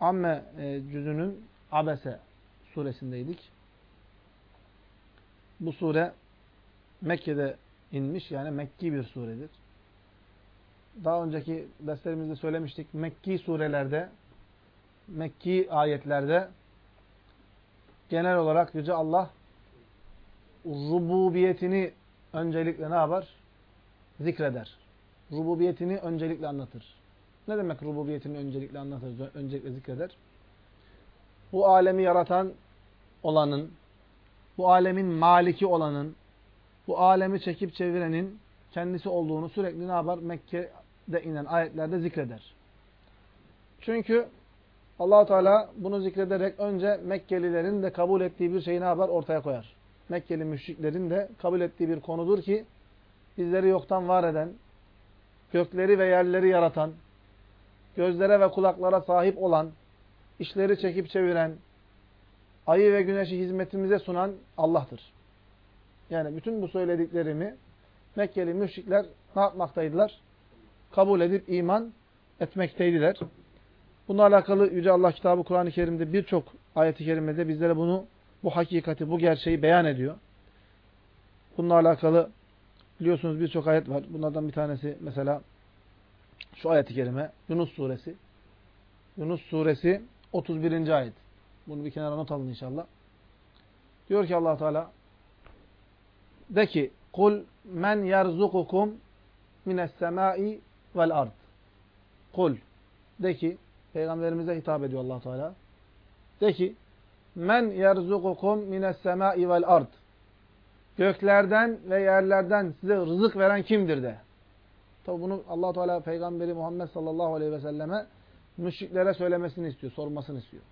Amme e, cüzünün Abese suresindeydik. Bu sure Mekke'de inmiş yani Mekki bir suredir. Daha önceki derslerimizde söylemiştik. Mekki surelerde, Mekki ayetlerde genel olarak Yüce Allah rububiyetini öncelikle ne yapar? Zikreder. Rububiyetini öncelikle anlatır. Ne demek rububiyetini öncelikle anlatır, öncelikle zikreder? Bu alemi yaratan olanın, bu alemin maliki olanın, bu alemi çekip çevirenin kendisi olduğunu sürekli ne yapar? Mekke'de inen ayetlerde zikreder. Çünkü allah Teala bunu zikrederek önce Mekkelilerin de kabul ettiği bir şeyi ne yapar? Ortaya koyar. Mekkeli müşriklerin de kabul ettiği bir konudur ki bizleri yoktan var eden, gökleri ve yerleri yaratan, gözlere ve kulaklara sahip olan, işleri çekip çeviren, ayı ve güneşi hizmetimize sunan Allah'tır. Yani bütün bu söylediklerimi Mekkeli müşrikler ne yapmaktaydılar? Kabul edip iman etmekteydiler. Bununla alakalı Yüce Allah kitabı Kur'an-ı Kerim'de birçok ayeti kerimede bizlere bunu, bu hakikati, bu gerçeği beyan ediyor. Bununla alakalı biliyorsunuz birçok ayet var. Bunlardan bir tanesi mesela şu ayeti kerime Yunus suresi. Yunus suresi 31. ayet. Bunu bir kenara not alın inşallah. Diyor ki allah Teala de ki kul men yerzukukum mines semai vel ard. Kul de ki peygamberimize hitap ediyor allah Teala. De ki men yerzukukum mines semai vel ard. Göklerden ve yerlerden size rızık veren kimdir de. Tabi bunu allah Teala peygamberi Muhammed sallallahu aleyhi ve selleme müşriklere söylemesini istiyor, sormasını istiyor.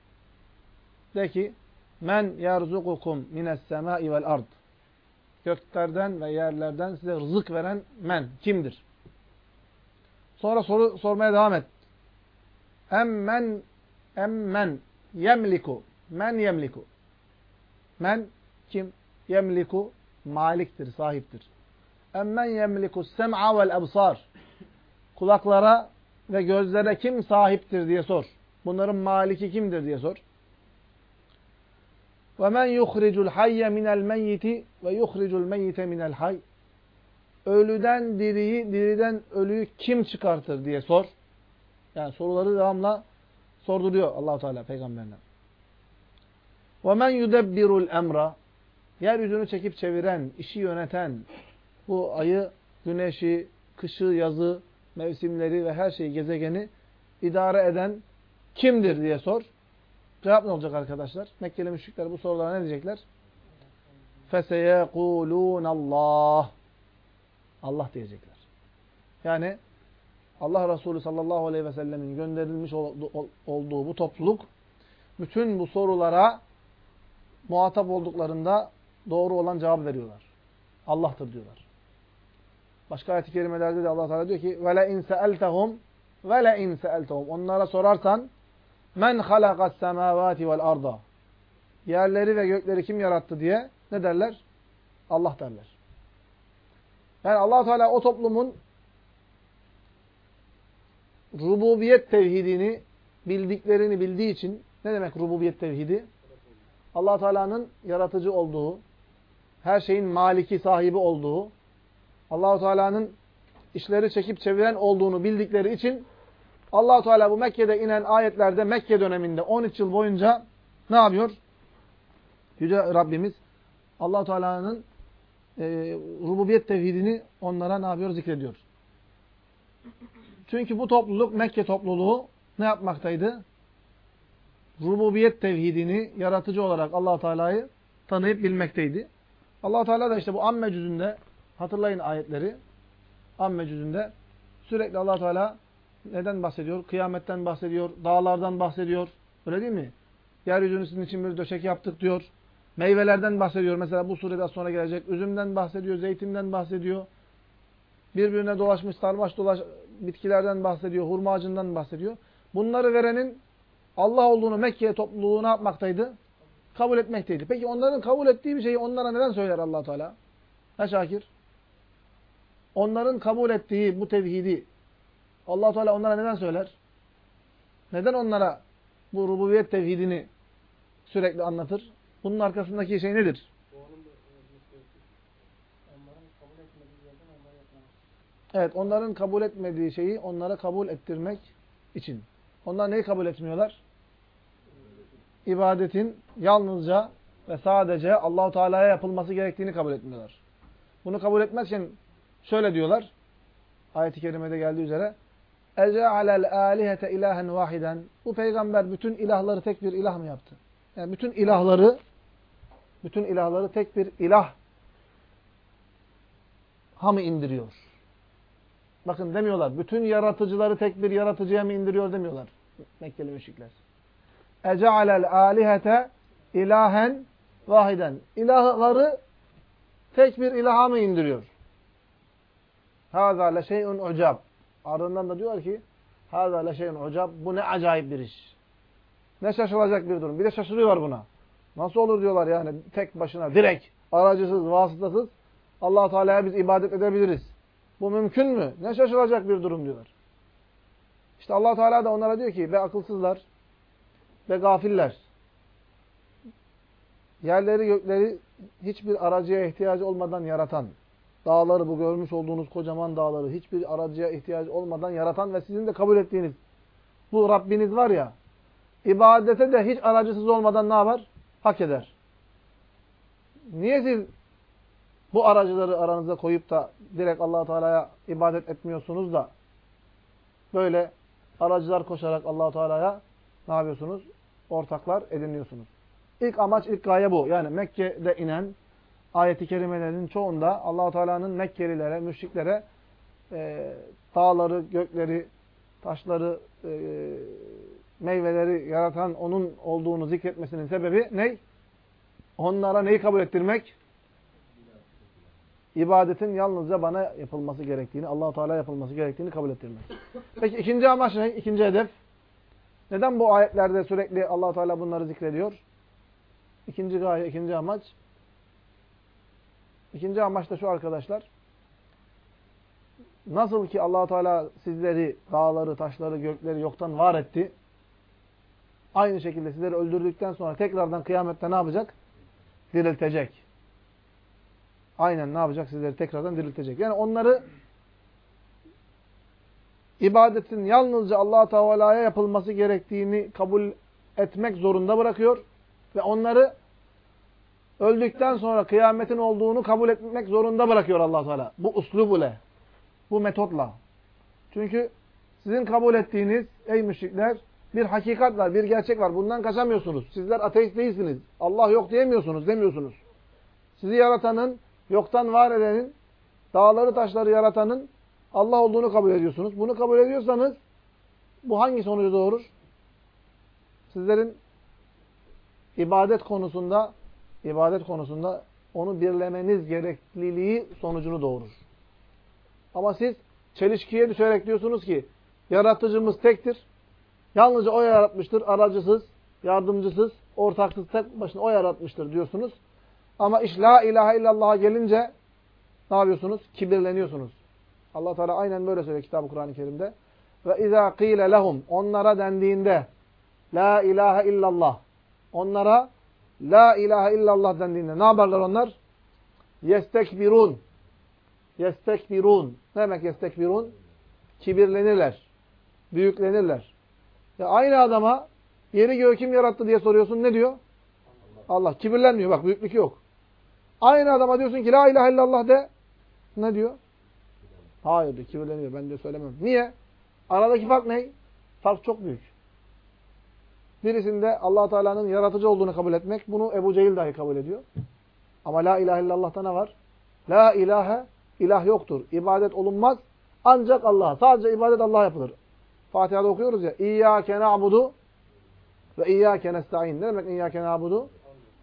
De ki men yerzukukum mines semai vel ard. Göklerden ve yerlerden size rızık veren men kimdir? Sonra soru sormaya devam et. Emmen emmen yemliku men yemliku. Men kim? Yemliku maliktir, sahiptir. Emmen yemliku sem'a vel ebsar. Kulaklara ve gözlere kim sahiptir diye sor. Bunların maliki kimdir diye sor. Ve men yuhricul hayye minel meyyiti ve yuhricul meyyite minel hay. Ölüden diriyi, diriden ölüyü kim çıkartır diye sor. Yani soruları devamla sorduruyor allah Teala peygamberine. Ve men yudebbirul emra. Yeryüzünü çekip çeviren, işi yöneten, bu ayı, güneşi, kışı, yazı, mevsimleri ve her şeyi, gezegeni idare eden kimdir diye sor. Cevap ne olacak arkadaşlar? Mekkeli müşrikler bu sorulara ne diyecekler? فَسَيَقُولُونَ Allah. Allah diyecekler. Yani Allah Resulü sallallahu aleyhi ve sellemin gönderilmiş olduğu bu topluluk bütün bu sorulara muhatap olduklarında doğru olan cevap veriyorlar. Allah'tır diyorlar. Başka ayet-i kerimelerde de Allah Teala diyor ki: "Ve le in sa'altahum ve le in sa'altahum." Onlara sorarsan Men halakas semavati vel arda. Yerleri ve gökleri kim yarattı diye ne derler? Allah derler. Yani allah Teala o toplumun rububiyet tevhidini bildiklerini bildiği için ne demek rububiyet tevhidi? allah Teala'nın yaratıcı olduğu, her şeyin maliki, sahibi olduğu, allah Teala'nın işleri çekip çeviren olduğunu bildikleri için allah Teala bu Mekke'de inen ayetlerde Mekke döneminde 13 yıl boyunca ne yapıyor? Yüce Rabbimiz allah Teala'nın e, rububiyet tevhidini onlara ne yapıyor? Zikrediyor. Çünkü bu topluluk Mekke topluluğu ne yapmaktaydı? Rububiyet tevhidini yaratıcı olarak allah Teala'yı tanıyıp bilmekteydi. allah Teala da işte bu amme cüzünde hatırlayın ayetleri. Amme cüzünde sürekli allah Teala neden bahsediyor? Kıyametten bahsediyor, dağlardan bahsediyor. Öyle değil mi? Yeryüzünü sizin için bir döşek yaptık diyor. Meyvelerden bahsediyor. Mesela bu surede sonra gelecek. Üzümden bahsediyor, zeytinden bahsediyor. Birbirine dolaşmış, sarmaş dolaş bitkilerden bahsediyor, hurma ağacından bahsediyor. Bunları verenin Allah olduğunu Mekke topluluğu ne yapmaktaydı? Kabul etmekteydi. Peki onların kabul ettiği bir şeyi onlara neden söyler allah Teala? Ha Şakir? Onların kabul ettiği bu tevhidi allah Teala onlara neden söyler? Neden onlara bu rububiyet tevhidini sürekli anlatır. Bunun arkasındaki şey nedir? Evet, onların kabul etmediği şeyi onlara kabul ettirmek için. Onlar neyi kabul etmiyorlar? İbadetin yalnızca ve sadece Allahu Teala'ya yapılması gerektiğini kabul etmiyorlar. Bunu kabul etmezken şöyle diyorlar. Ayet-i kerimede geldiği üzere Ece'alel alihete ilahen vahiden. Bu peygamber bütün ilahları tek bir ilah mı yaptı? Yani bütün ilahları bütün ilahları tek bir ilah ha mı indiriyor? Bakın demiyorlar. Bütün yaratıcıları tek bir yaratıcıya mı indiriyor demiyorlar. Mekkeli müşrikler. Ece'alel alihete ilahen vahiden. İlahları tek bir ilaha mı indiriyor? Hâzâ leşey'un ucab. Ardından da diyor ki Hâzâ leşey'un ucab. Bu ne acayip bir iş. Ne şaşılacak bir durum. Bir de şaşırıyorlar buna. Nasıl olur diyorlar yani tek başına direkt aracısız, vasıtasız allah Teala'ya biz ibadet edebiliriz. Bu mümkün mü? Ne şaşılacak bir durum diyorlar. İşte allah Teala da onlara diyor ki be akılsızlar ve gafiller. Yerleri gökleri hiçbir aracıya ihtiyacı olmadan yaratan, dağları bu görmüş olduğunuz kocaman dağları hiçbir aracıya ihtiyacı olmadan yaratan ve sizin de kabul ettiğiniz bu Rabbiniz var ya, ibadete de hiç aracısız olmadan ne yapar? Hak eder. Niye siz bu aracıları aranıza koyup da direkt allah Teala'ya ibadet etmiyorsunuz da böyle aracılar koşarak allah Teala'ya ne yapıyorsunuz? Ortaklar ediniyorsunuz. İlk amaç, ilk gaye bu. Yani Mekke'de inen ayeti kerimelerin çoğunda allah Teala'nın Mekkelilere, müşriklere e, dağları, gökleri, taşları, e, meyveleri yaratan onun olduğunu zikretmesinin sebebi ne? Onlara neyi kabul ettirmek? İbadetin yalnızca bana yapılması gerektiğini, allah Teala yapılması gerektiğini kabul ettirmek. Peki ikinci amaç ne? İkinci hedef. Neden bu ayetlerde sürekli allah Teala bunları zikrediyor? İkinci gaye, ikinci amaç. İkinci amaç da şu arkadaşlar. Nasıl ki allah Teala sizleri, dağları, taşları, gökleri yoktan var etti. Aynı şekilde sizleri öldürdükten sonra tekrardan kıyamette ne yapacak? Diriltecek. Aynen ne yapacak? Sizleri tekrardan diriltecek. Yani onları ibadetin yalnızca allah Teala'ya yapılması gerektiğini kabul etmek zorunda bırakıyor. Ve onları öldükten sonra kıyametin olduğunu kabul etmek zorunda bırakıyor allah Teala. Bu uslubule. Bu metotla. Çünkü sizin kabul ettiğiniz ey müşrikler bir hakikat var, bir gerçek var. Bundan kaçamıyorsunuz. Sizler ateist değilsiniz. Allah yok diyemiyorsunuz, demiyorsunuz. Sizi yaratanın, yoktan var edenin, dağları taşları yaratanın Allah olduğunu kabul ediyorsunuz. Bunu kabul ediyorsanız bu hangi sonucu doğurur? Sizlerin ibadet konusunda ibadet konusunda onu birlemeniz gerekliliği sonucunu doğurur. Ama siz çelişkiye düşerek diyorsunuz ki yaratıcımız tektir. Yalnızca o yaratmıştır. Aracısız, yardımcısız, ortaksız tek başına o yaratmıştır diyorsunuz. Ama iş la ilahe illallah'a gelince ne yapıyorsunuz? Kibirleniyorsunuz. Allah Teala aynen böyle söylüyor kitabı Kur'an-ı Kerim'de. Ve izâ qîle lehum onlara dendiğinde la ilahe illallah onlara la ilahe illallah dendiğinde ne yaparlar onlar? Yestekbirun. Yestekbirun. Ne demek yestekbirun? Kibirlenirler. Büyüklenirler. Ya aynı adama yeri göğü kim yarattı diye soruyorsun. Ne diyor? Allah. Allah. Kibirlenmiyor. Bak büyüklük yok. Aynı adama diyorsun ki la ilahe illallah de. Ne diyor? Hayır diyor. Kibirleniyor. Ben de söylemem. Niye? Aradaki fark ne? Fark çok büyük. Birisinde allah Teala'nın yaratıcı olduğunu kabul etmek. Bunu Ebu Cehil dahi kabul ediyor. Ama la ilahe illallah'ta ne var? La ilahe, ilah yoktur. İbadet olunmaz. Ancak Allah'a. Sadece ibadet Allah'a yapılır. Fatiha'da okuyoruz ya. İyyâke na'budu ve iyyâke nesta'in. Ne demek iyyâke na'budu?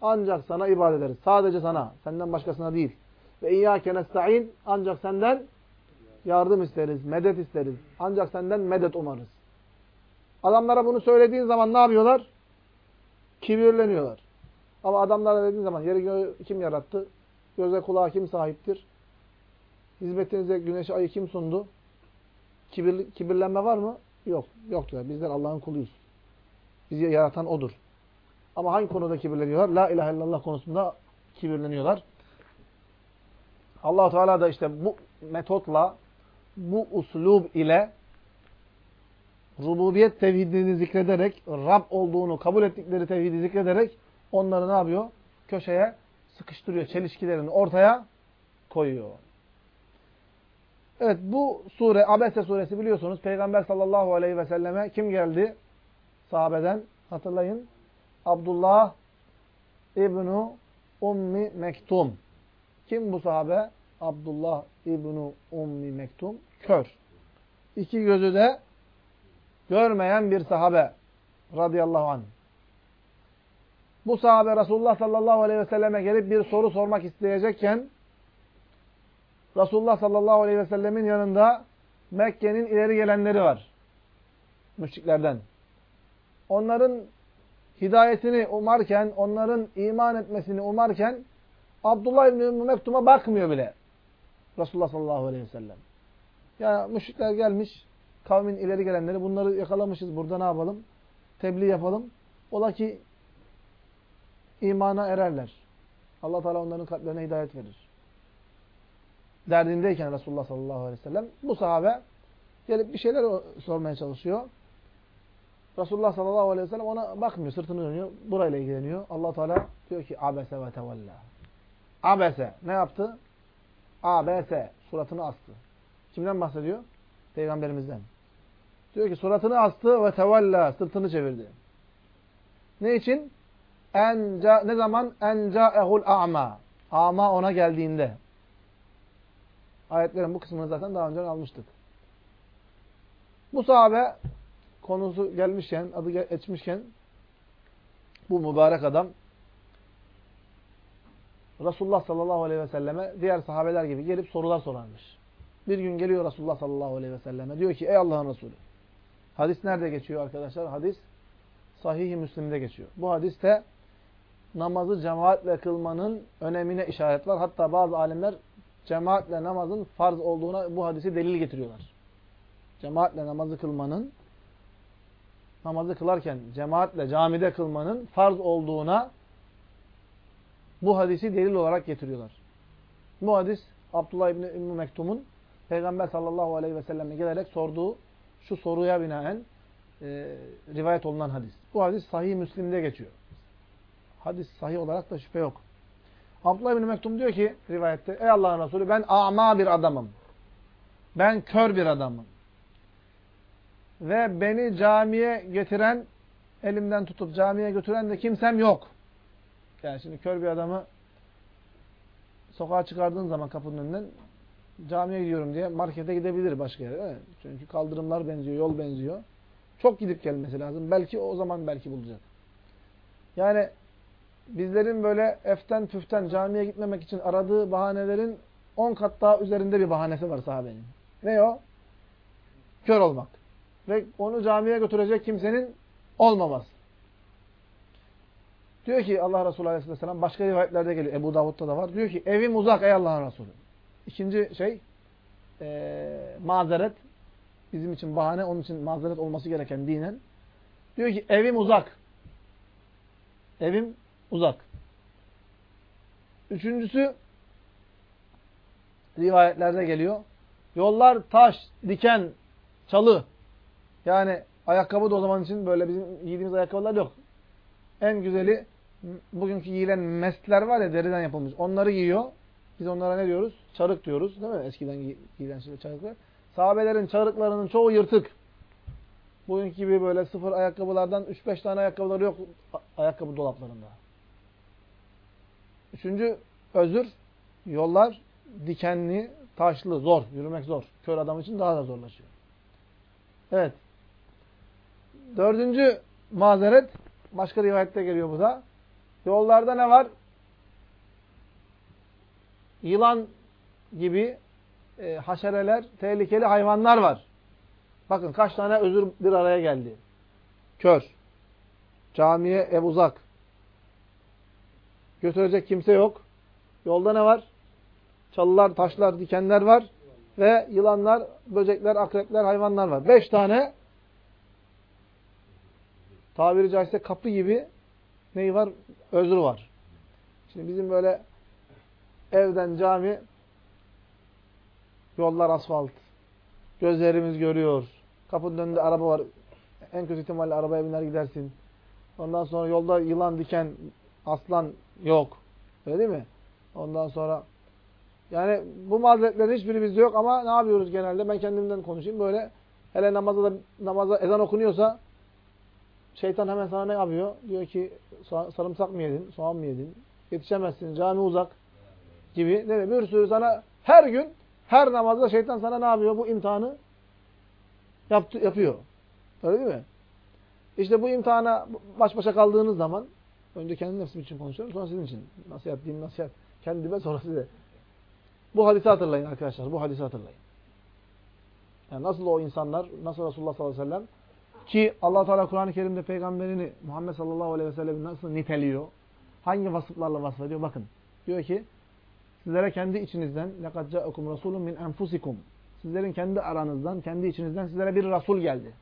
Ancak sana ibadet ederiz. Sadece sana. Senden başkasına değil. Ve iyyâke nesta'in. Ancak senden yardım isteriz. Medet isteriz. Ancak senden medet umarız. Adamlara bunu söylediğin zaman ne yapıyorlar? Kibirleniyorlar. Ama adamlara dediğin zaman yeri kim yarattı? Göze kulağa kim sahiptir? Hizmetinize güneşi ayı kim sundu? Kibir, kibirlenme var mı? Yok. Yok diyor. Bizler Allah'ın kuluyuz. Bizi yaratan O'dur. Ama hangi konuda kibirleniyorlar? La ilahe illallah konusunda kibirleniyorlar. allah Teala da işte bu metotla, bu uslub ile rububiyet tevhidini zikrederek, Rab olduğunu kabul ettikleri tevhidi zikrederek onları ne yapıyor? Köşeye sıkıştırıyor. Çelişkilerini ortaya koyuyor. Evet bu sure, Abese suresi biliyorsunuz. Peygamber sallallahu aleyhi ve selleme kim geldi? Sahabeden hatırlayın. Abdullah İbnu Ummi Mektum. Kim bu sahabe? Abdullah İbnu Ummi Mektum. Kör. İki gözü de görmeyen bir sahabe. Radıyallahu anh. Bu sahabe Resulullah sallallahu aleyhi ve selleme gelip bir soru sormak isteyecekken Resulullah sallallahu aleyhi ve sellemin yanında Mekke'nin ileri gelenleri var. Müşriklerden. Onların hidayetini umarken, onların iman etmesini umarken Abdullah İbni Mektum'a bakmıyor bile. Resulullah sallallahu aleyhi ve sellem. Ya müşrikler gelmiş, kavmin ileri gelenleri bunları yakalamışız. Burada ne yapalım? Tebliğ yapalım. Ola ki imana ererler. Allah Teala onların kalplerine hidayet verir. Derdindeyken Resulullah sallallahu aleyhi ve sellem bu sahabe gelip bir şeyler sormaya çalışıyor. Resulullah sallallahu aleyhi ve sellem ona bakmıyor, sırtını dönüyor. Burayla ilgileniyor. Allah Teala diyor ki abese ve tevella. Abese ne yaptı? Abese suratını astı. Kimden bahsediyor? Peygamberimizden. Diyor ki suratını astı ve tevella sırtını çevirdi. Ne için? Enca, ne zaman? Encaehul a'ma. Ama ona geldiğinde. Ayetlerin bu kısmını zaten daha önce almıştık. Bu sahabe konusu gelmişken, adı geçmişken bu mübarek adam Resulullah sallallahu aleyhi ve selleme diğer sahabeler gibi gelip sorular sorarmış. Bir gün geliyor Resulullah sallallahu aleyhi ve selleme. Diyor ki ey Allah'ın Resulü. Hadis nerede geçiyor arkadaşlar? Hadis Sahih-i Müslim'de geçiyor. Bu hadiste namazı cemaatle kılmanın önemine işaret var. Hatta bazı alimler cemaatle namazın farz olduğuna bu hadisi delil getiriyorlar. Cemaatle namazı kılmanın namazı kılarken cemaatle camide kılmanın farz olduğuna bu hadisi delil olarak getiriyorlar. Bu hadis Abdullah İbni Ümmü Mektum'un Peygamber sallallahu aleyhi ve selleme gelerek sorduğu şu soruya binaen e, rivayet olunan hadis. Bu hadis sahih Müslim'de geçiyor. Hadis sahih olarak da şüphe yok. Abdullah İbni Mektum diyor ki rivayette Ey Allah'ın Resulü ben ama bir adamım. Ben kör bir adamım. Ve beni camiye getiren, elimden tutup camiye götüren de kimsem yok. Yani şimdi kör bir adamı sokağa çıkardığın zaman kapının önünden camiye gidiyorum diye markete gidebilir başka yere. Çünkü kaldırımlar benziyor, yol benziyor. Çok gidip gelmesi lazım. Belki o zaman belki bulacak. Yani bizlerin böyle eften püften camiye gitmemek için aradığı bahanelerin 10 kat daha üzerinde bir bahanesi var sahabenin. Ne o? Kör olmak. Ve onu camiye götürecek kimsenin olmaması. Diyor ki Allah Resulü Aleyhisselam başka rivayetlerde geliyor. Ebu Davud'da da var. Diyor ki evim uzak ey Allah'ın Resulü. İkinci şey e, mazeret. Bizim için bahane, onun için mazeret olması gereken dinen. Diyor ki evim uzak. Evim uzak. Üçüncüsü rivayetlerde geliyor. Yollar taş, diken, çalı. Yani ayakkabı da o zaman için böyle bizim giydiğimiz ayakkabılar yok. En güzeli bugünkü giyilen mestler var ya deriden yapılmış. Onları giyiyor. Biz onlara ne diyoruz? Çarık diyoruz. Değil mi? Eskiden giyilen şey, çarıklar. Sahabelerin çarıklarının çoğu yırtık. Bugünkü gibi böyle sıfır ayakkabılardan 3-5 tane ayakkabıları yok ayakkabı dolaplarında. Üçüncü özür, yollar dikenli, taşlı, zor. Yürümek zor. Kör adam için daha da zorlaşıyor. Evet. Dördüncü mazeret, başka rivayette geliyor bu da. Yollarda ne var? Yılan gibi e, haşereler, tehlikeli hayvanlar var. Bakın kaç tane özür bir araya geldi. Kör. Camiye ev uzak. Götürecek kimse yok. Yolda ne var? Çalılar, taşlar, dikenler var. Ve yılanlar, böcekler, akrepler, hayvanlar var. Beş tane tabiri caizse kapı gibi neyi var? Özrü var. Şimdi bizim böyle evden cami yollar asfalt. Gözlerimiz görüyor. Kapının önünde araba var. En kötü ihtimalle arabaya biner gidersin. Ondan sonra yolda yılan, diken, aslan yok. Öyle değil mi? Ondan sonra yani bu mazeretlerin hiçbiri bizde yok ama ne yapıyoruz genelde? Ben kendimden konuşayım. Böyle hele namazda da namaza ezan okunuyorsa şeytan hemen sana ne yapıyor? Diyor ki sarımsak mı yedin? Soğan mı yedin? Yetişemezsin. Cami uzak gibi. Değil mi? Bir sürü sana her gün her namazda şeytan sana ne yapıyor? Bu imtihanı yaptı, yapıyor. Öyle değil mi? İşte bu imtihana baş başa kaldığınız zaman önce kendi nefsim için konuşuyorum sonra sizin için. Nasihat, din nasihat. Kendime sonra size. Bu hadisi hatırlayın arkadaşlar. Bu hadisi hatırlayın. Yani nasıl o insanlar, nasıl Resulullah sallallahu aleyhi ve sellem ki allah Teala Kur'an-ı Kerim'de peygamberini Muhammed sallallahu aleyhi ve sellem nasıl niteliyor? Hangi vasıflarla vasfediyor? Bakın. Diyor ki sizlere kendi içinizden لَقَدْ جَاءَكُمْ رَسُولٌ مِنْ أَنْفُسِكُمْ Sizlerin kendi aranızdan, kendi içinizden sizlere bir Resul geldi.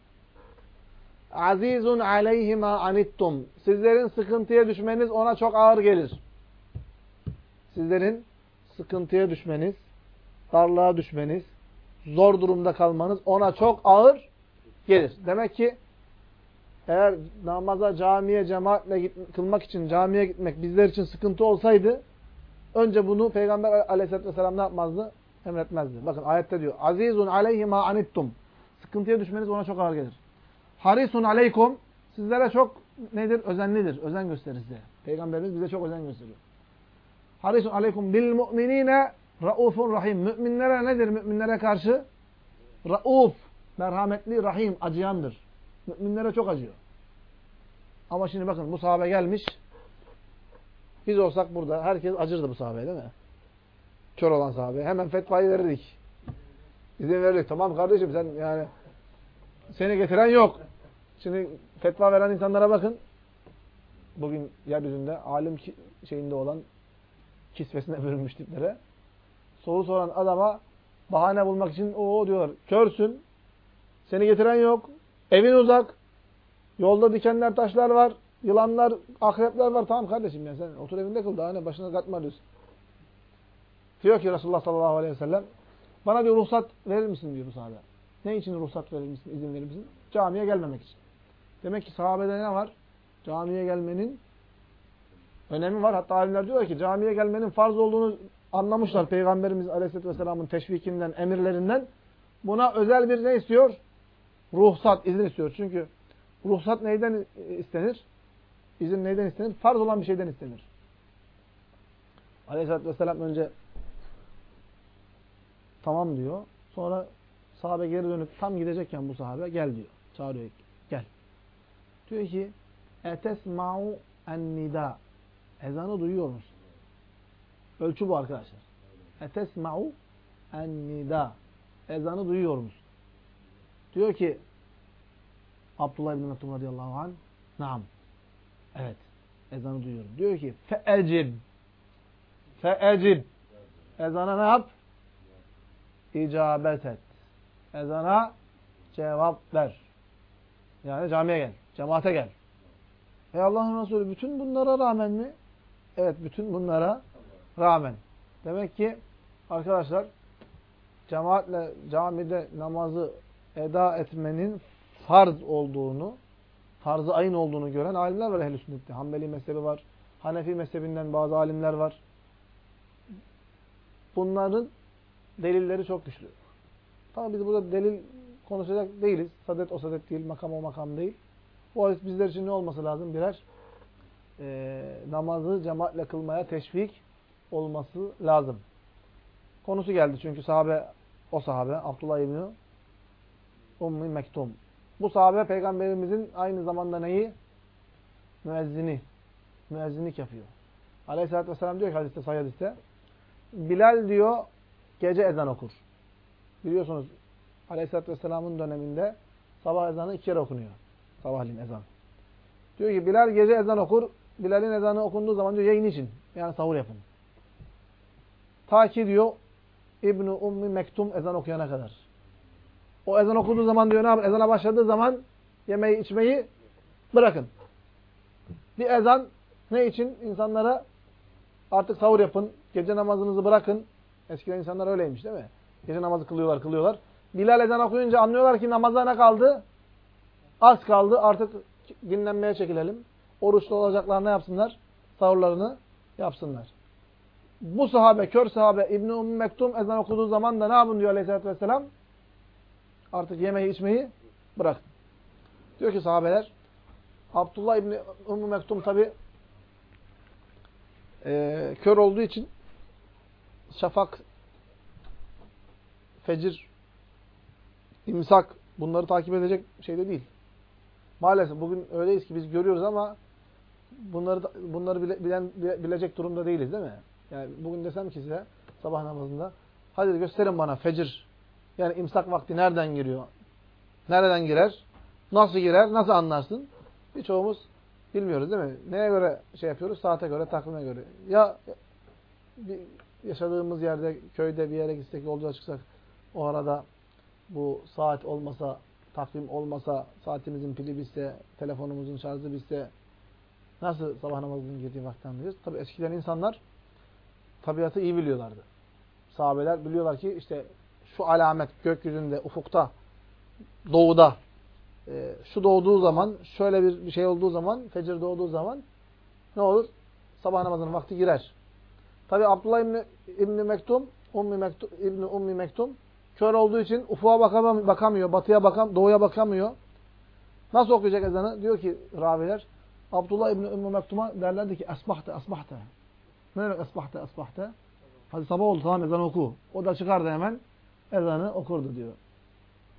Azizun aleyhi ma anittum. Sizlerin sıkıntıya düşmeniz ona çok ağır gelir. Sizlerin sıkıntıya düşmeniz, darlığa düşmeniz, zor durumda kalmanız ona çok ağır gelir. Demek ki eğer namaza, camiye, cemaatle kılmak için camiye gitmek bizler için sıkıntı olsaydı önce bunu Peygamber aleyhisselatü vesselam ne yapmazdı? Emretmezdi. Bakın ayette diyor. Azizun aleyhi ma anittum. Sıkıntıya düşmeniz ona çok ağır gelir. Harisun aleykum. Sizlere çok nedir? Özenlidir. Özen gösterir size. Peygamberimiz bize çok özen gösteriyor. Harisun aleykum bil mu'minine raufun rahim. Müminlere nedir? Müminlere karşı rauf, merhametli, rahim, acıyandır. Müminlere çok acıyor. Ama şimdi bakın bu sahabe gelmiş. Biz olsak burada herkes acırdı bu sahabeye değil mi? Kör olan sahabe. Hemen fetvayı verirdik. İzin verirdik. Tamam kardeşim sen yani seni getiren yok. Şimdi fetva veren insanlara bakın. Bugün yeryüzünde alim şeyinde olan kisvesine bürünmüş tiplere. Soru soran adama bahane bulmak için o diyorlar. Körsün. Seni getiren yok. Evin uzak. Yolda dikenler, taşlar var. Yılanlar, akrepler var. Tamam kardeşim ya sen otur evinde kıl. Daha ne başına katma diyorsun. Diyor ki Resulullah sallallahu aleyhi ve sellem bana diyor ruhsat verir misin diyor bu sahabe. Ne için ruhsat verir misin, izin verir misin? Camiye gelmemek için. Demek ki sahabede ne var? Camiye gelmenin önemi var. Hatta alimler diyorlar ki camiye gelmenin farz olduğunu anlamışlar. Peygamberimiz Aleyhisselatü Vesselam'ın teşvikinden, emirlerinden. Buna özel bir ne istiyor? Ruhsat, izin istiyor. Çünkü ruhsat neyden istenir? İzin neyden istenir? Farz olan bir şeyden istenir. Aleyhisselatü Vesselam önce tamam diyor. Sonra sahabe geri dönüp tam gidecekken bu sahabe gel diyor. Çağırıyor. Gel. Diyor ki etesma'u en-nida. Ezanı duyuyor musun? Ölçü bu arkadaşlar. Etesma'u en-nida. Ezanı duyuyor musun? Diyor ki Abdullah ibn Mesud radıyallahu anh Naam. Evet. Ezanı duyuyorum. Diyor ki feecib. Feecib. Ezana ne yap? İcabet et. Ezana cevap ver. Yani camiye gel. Cemaate gel. Ey Allah'ın Resulü bütün bunlara rağmen mi? Evet bütün bunlara rağmen. Demek ki arkadaşlar cemaatle camide namazı eda etmenin farz olduğunu, farz-ı ayın olduğunu gören alimler var ehl-i sünnette. Hanbeli mezhebi var. Hanefi mezhebinden bazı alimler var. Bunların delilleri çok güçlü. Tabi biz burada delil konuşacak değiliz. Sadet o sadet değil, makam o makam değil. Bu hadis bizler için ne olması lazım? Birer e, namazı cemaatle kılmaya teşvik olması lazım. Konusu geldi çünkü sahabe, o sahabe, Abdullah İbni Ummi Mektum. Bu sahabe peygamberimizin aynı zamanda neyi? Müezzini. Müezzinlik yapıyor. Aleyhisselatü Vesselam diyor ki hadiste, sahih hadiste. Bilal diyor gece ezan okur. Biliyorsunuz Aleyhisselatü Vesselam'ın döneminde sabah ezanı iki kere okunuyor. Sabahleyin ezan. Diyor ki Bilal gece ezan okur. Bilal'in ezanı okunduğu zaman diyor yayın için. Yani sahur yapın. Ta ki diyor İbn-i Ummi Mektum ezan okuyana kadar. O ezan okuduğu zaman diyor ne yapar? Ezana başladığı zaman yemeği içmeyi bırakın. Bir ezan ne için? İnsanlara artık sahur yapın, gece namazınızı bırakın. Eskiden insanlar öyleymiş değil mi? Gece namazı kılıyorlar, kılıyorlar. Bilal ezan okuyunca anlıyorlar ki namaza ne kaldı? Az kaldı. Artık dinlenmeye çekilelim. Oruçlu olacaklar ne yapsınlar? Sahurlarını yapsınlar. Bu sahabe, kör sahabe İbn-i Ummi Mektum ezan okuduğu zaman da ne yapın diyor aleyhissalatü vesselam? Artık yemeği içmeyi bırakın. Diyor ki sahabeler, Abdullah İbni Ummu Mektum tabi e, kör olduğu için şafak, fecir, imsak bunları takip edecek şeyde değil. Maalesef bugün öyleyiz ki biz görüyoruz ama bunları bunları bile, bilen, bilecek durumda değiliz değil mi? Yani bugün desem ki size sabah namazında hadi gösterin bana fecir yani imsak vakti nereden giriyor? Nereden girer? Nasıl girer? Nasıl anlarsın? Birçoğumuz bilmiyoruz değil mi? Neye göre şey yapıyoruz? Saate göre, takvime göre. Ya bir yaşadığımız yerde, köyde bir yere gitsek, yolculuğa çıksak o arada bu saat olmasa, takvim olmasa, saatimizin pili bitse, telefonumuzun şarjı bitse nasıl sabah namazının girdiği vakti anlayacağız? Tabi eskiden insanlar tabiatı iyi biliyorlardı. Sahabeler biliyorlar ki işte şu alamet gökyüzünde, ufukta, doğuda e, şu doğduğu zaman, şöyle bir, bir şey olduğu zaman, fecir doğduğu zaman ne olur? Sabah namazının vakti girer. Tabi Abdullah İbni, İbni Mektum, Ummi Mektum, İbni Ummi Mektum kör olduğu için ufuğa bakamıyor, batıya bakam, doğuya bakamıyor. Nasıl okuyacak ezanı? Diyor ki raviler, Abdullah İbni Ummi Mektum'a derlerdi ki esbahte, esbahte. Ne demek esbahte, esbahte? Hadi sabah oldu tamam ezan oku. O da çıkardı hemen ezanı okurdu diyor.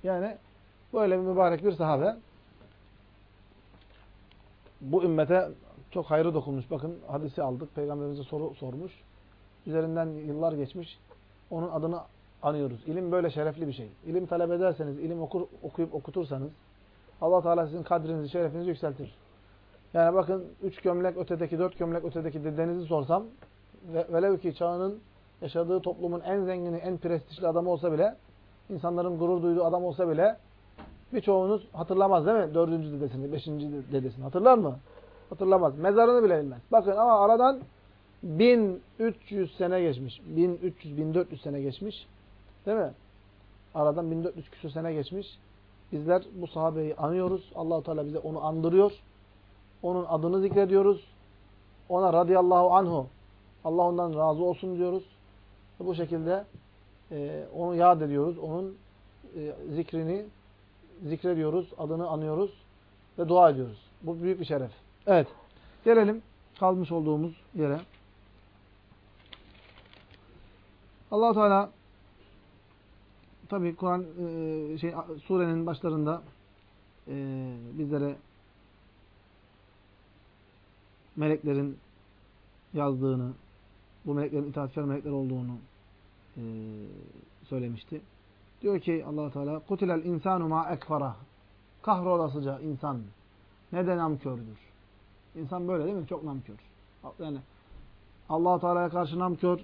Yani böyle bir mübarek bir sahabe bu ümmete çok hayrı dokunmuş. Bakın hadisi aldık. Peygamberimize soru sormuş. Üzerinden yıllar geçmiş. Onun adını anıyoruz. İlim böyle şerefli bir şey. İlim talep ederseniz, ilim okur, okuyup okutursanız Allah Teala sizin kadrinizi, şerefinizi yükseltir. Yani bakın üç gömlek ötedeki, dört gömlek ötedeki dedenizi sorsam ve, velev ki çağının yaşadığı toplumun en zengini, en prestijli adamı olsa bile insanların gurur duyduğu adam olsa bile birçoğunuz hatırlamaz değil mi? Dördüncü dedesini, beşinci dedesini. Hatırlar mı? Hatırlamaz. Mezarını bile bilmez. Bakın ama aradan 1300 sene geçmiş. 1300, 1400 sene geçmiş. Değil mi? Aradan 1400 küsur sene geçmiş. Bizler bu sahabeyi anıyoruz. Allahu Teala bize onu andırıyor. Onun adını zikrediyoruz. Ona radıyallahu anhu. Allah ondan razı olsun diyoruz. Bu şekilde e, onu yad ediyoruz. Onun e, zikrini zikrediyoruz, adını anıyoruz ve dua ediyoruz. Bu büyük bir şeref. Evet. Gelelim kalmış olduğumuz yere. Allah Teala tabi Kur'an e, şey surenin başlarında e, bizlere meleklerin yazdığını, bu meleklerin itaatkar melekler olduğunu e, söylemişti. Diyor ki allah Teala kutilel insanu ma ekfara kahrolasıca insan neden namkördür? İnsan böyle değil mi? Çok namkör. Yani allah Teala'ya karşı namkör,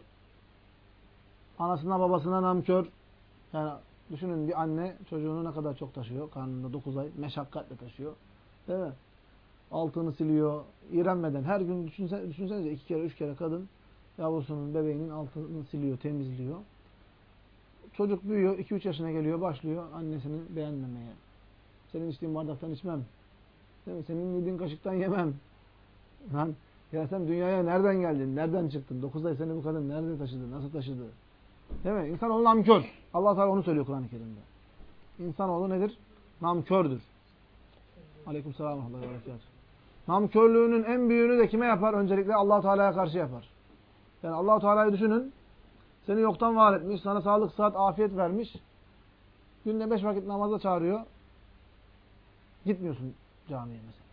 anasına babasına namkör. Yani düşünün bir anne çocuğunu ne kadar çok taşıyor. Karnında 9 ay meşakkatle taşıyor. Değil mi? Altını siliyor. İğrenmeden her gün düşünsenize, düşünsenize iki kere üç kere kadın yavrusunun bebeğinin altını siliyor, temizliyor. Çocuk büyüyor, 2-3 yaşına geliyor, başlıyor annesini beğenmemeye. Senin içtiğin bardaktan içmem. Değil mi? Senin yediğin kaşıktan yemem. Lan, ya sen dünyaya nereden geldin? Nereden çıktın? 9 ay seni bu kadın nerede taşıdı? Nasıl taşıdı? Değil mi? İnsanoğlu namkör. Allah Teala onu söylüyor Kur'an-ı Kerim'de. İnsanoğlu nedir? Namkördür. Aleyküm selam Namkörlüğünün en büyüğünü de kime yapar? Öncelikle allah Teala'ya karşı yapar. Yani allah Teala'yı düşünün. Seni yoktan var etmiş, sana sağlık, sıhhat, afiyet vermiş. Günde beş vakit namaza çağırıyor. Gitmiyorsun camiye mesela.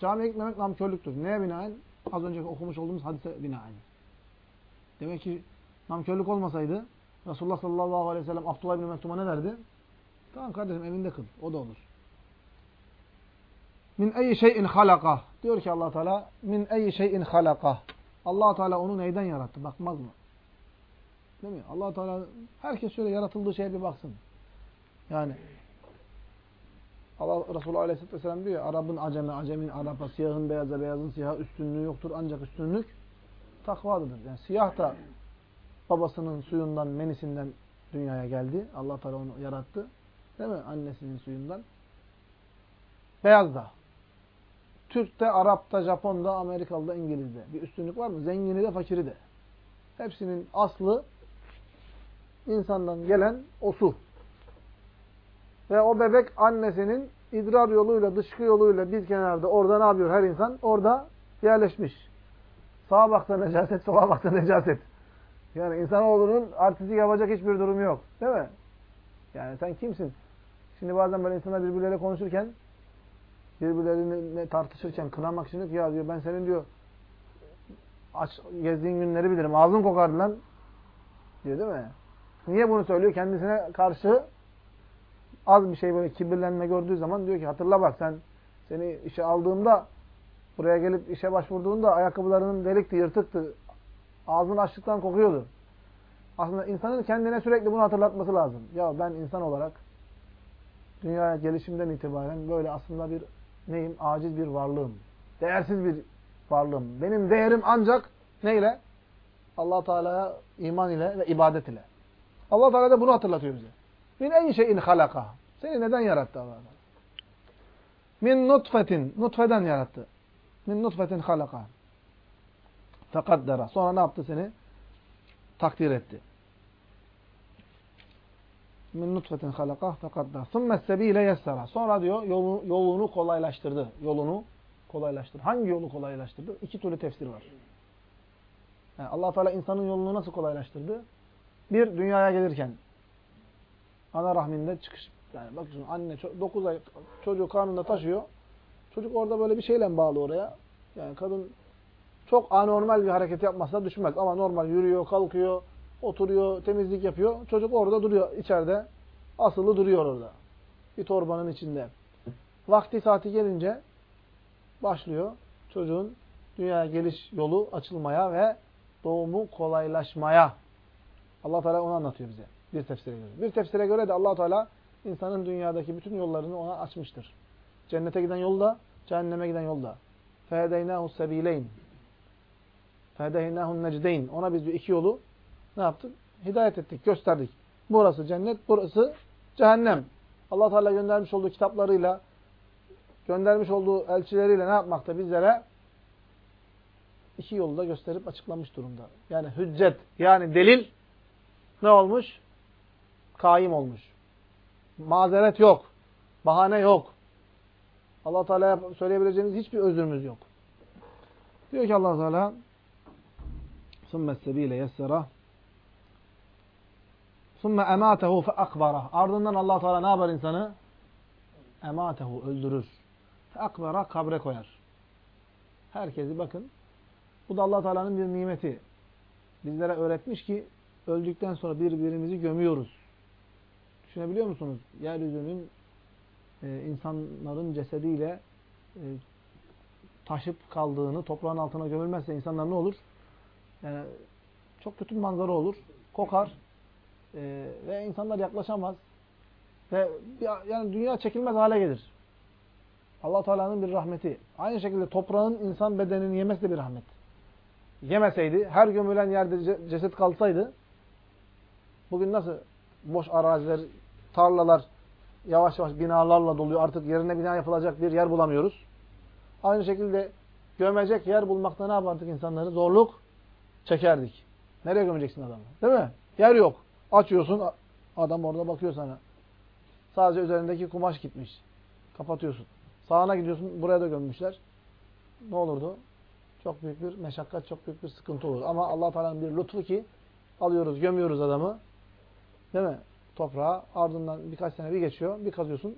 Camiye gitmemek namkörlüktür. Neye binaen? Az önce okumuş olduğumuz hadise binaen. Demek ki namkörlük olmasaydı Resulullah sallallahu aleyhi ve sellem Abdullah ibn Mektum'a ne derdi? Tamam kardeşim evinde kıl. O da olur. Min ey şeyin halaka. Diyor ki Allah Teala min ey şeyin halaka. Allah Teala onu neyden yarattı? Bakmaz mı? Değil mi? allah Teala herkes şöyle yaratıldığı şeye bir baksın. Yani Allah Resulü Aleyhisselatü Vesselam diyor ya, Arap'ın aceme, acemin Arap'a, siyahın beyaza, beyazın siyaha üstünlüğü yoktur. Ancak üstünlük takvadır. Yani siyah da babasının suyundan, menisinden dünyaya geldi. Allah Teala onu yarattı. Değil mi? Annesinin suyundan. Beyaz da. Türk'te, Arap'ta, Japon'da, Amerikalı'da, İngiliz'de. Bir üstünlük var mı? Zengini de, fakiri de. Hepsinin aslı insandan gelen o su. Ve o bebek annesinin idrar yoluyla, dışkı yoluyla bir kenarda orada ne yapıyor her insan? Orada yerleşmiş. Sağa baksa necaset, sola baksa necaset. Yani insanoğlunun artistik yapacak hiçbir durumu yok. Değil mi? Yani sen kimsin? Şimdi bazen böyle insanlar birbirleriyle konuşurken birbirlerini tartışırken kınamak için diyor ki ya diyor ben senin diyor aç gezdiğin günleri bilirim. Ağzın kokardı lan. Diyor değil mi? Niye bunu söylüyor? Kendisine karşı az bir şey böyle kibirlenme gördüğü zaman diyor ki hatırla bak sen seni işe aldığımda buraya gelip işe başvurduğunda ayakkabılarının delikti, yırtıktı. Ağzın açlıktan kokuyordu. Aslında insanın kendine sürekli bunu hatırlatması lazım. Ya ben insan olarak dünyaya gelişimden itibaren böyle aslında bir neyim? Aciz bir varlığım. Değersiz bir varlığım. Benim değerim ancak neyle? allah Teala'ya iman ile ve ibadet ile. allah Teala da bunu hatırlatıyor bize. Min en şeyin halaka. Seni neden yarattı Allah Teala? Min nutfetin. Nutfeden yarattı. Min nutfetin halaka. Fekaddera. Sonra ne yaptı seni? Takdir etti. Min nutfetin halaka fekaddera. Sümme sebile yessara. Sonra diyor yolu, yolunu kolaylaştırdı. Yolunu kolaylaştırdı. Hangi yolu kolaylaştırdı? İki türlü tefsir var. Yani allah Teala insanın yolunu nasıl kolaylaştırdı? Bir, dünyaya gelirken ana rahminde çıkış. Yani bakıyorsun anne 9 ay çocuğu karnında taşıyor. Çocuk orada böyle bir şeyle bağlı oraya. Yani kadın çok anormal bir hareket yapmazsa düşmez. Ama normal yürüyor, kalkıyor, Oturuyor, temizlik yapıyor. Çocuk orada duruyor içeride. Asılı duruyor orada. Bir torbanın içinde. Vakti saati gelince başlıyor çocuğun dünyaya geliş yolu açılmaya ve doğumu kolaylaşmaya. Allah Teala onu anlatıyor bize. Bir tefsire göre. Bir tefsire göre de Allah Teala insanın dünyadaki bütün yollarını ona açmıştır. Cennete giden yol da, cehenneme giden yol da. Fehedeynahu sebileyn. Fehedeynahu necdeyn. Ona biz iki yolu ne yaptık? Hidayet ettik, gösterdik. Burası cennet, burası cehennem. Allah Teala göndermiş olduğu kitaplarıyla, göndermiş olduğu elçileriyle ne yapmakta bizlere? iki yolu da gösterip açıklamış durumda. Yani hüccet, yani delil ne olmuş? Kaim olmuş. Mazeret yok. Bahane yok. allah Teala'ya söyleyebileceğimiz hiçbir özrümüz yok. Diyor ki allah Teala ثُمَّ السَّب۪يلَ يَسَّرَهُ ثُمَّ اَمَاتَهُ فَاَقْبَرَهُ Ardından allah Teala ne yapar insanı? Ematehu öldürür. Akbara kabre koyar. Herkesi bakın. Bu da allah Teala'nın bir nimeti. Bizlere öğretmiş ki öldükten sonra birbirimizi gömüyoruz. Düşünebiliyor musunuz? Yeryüzünün e, insanların cesediyle e, taşıp kaldığını, toprağın altına gömülmezse insanlar ne olur? Yani çok kötü bir manzara olur. Kokar. e, ve insanlar yaklaşamaz. Ve yani dünya çekilmez hale gelir. allah Teala'nın bir rahmeti. Aynı şekilde toprağın insan bedenini yemesi de bir rahmet. Yemeseydi, her gömülen yerde ceset kalsaydı, bugün nasıl boş araziler, tarlalar yavaş yavaş binalarla doluyor. Artık yerine bina yapılacak bir yer bulamıyoruz. Aynı şekilde gömecek yer bulmakta ne yapardık insanları? Zorluk çekerdik. Nereye gömeceksin adamı? Değil mi? Yer yok. Açıyorsun, adam orada bakıyor sana. Sadece üzerindeki kumaş gitmiş. Kapatıyorsun. Sağına gidiyorsun, buraya da gömmüşler. Ne olurdu? Çok büyük bir meşakkat, çok büyük bir sıkıntı olur. Ama allah Teala'nın bir lütfu ki alıyoruz, gömüyoruz adamı. Değil mi? Toprağa. Ardından birkaç sene bir geçiyor. Bir kazıyorsun.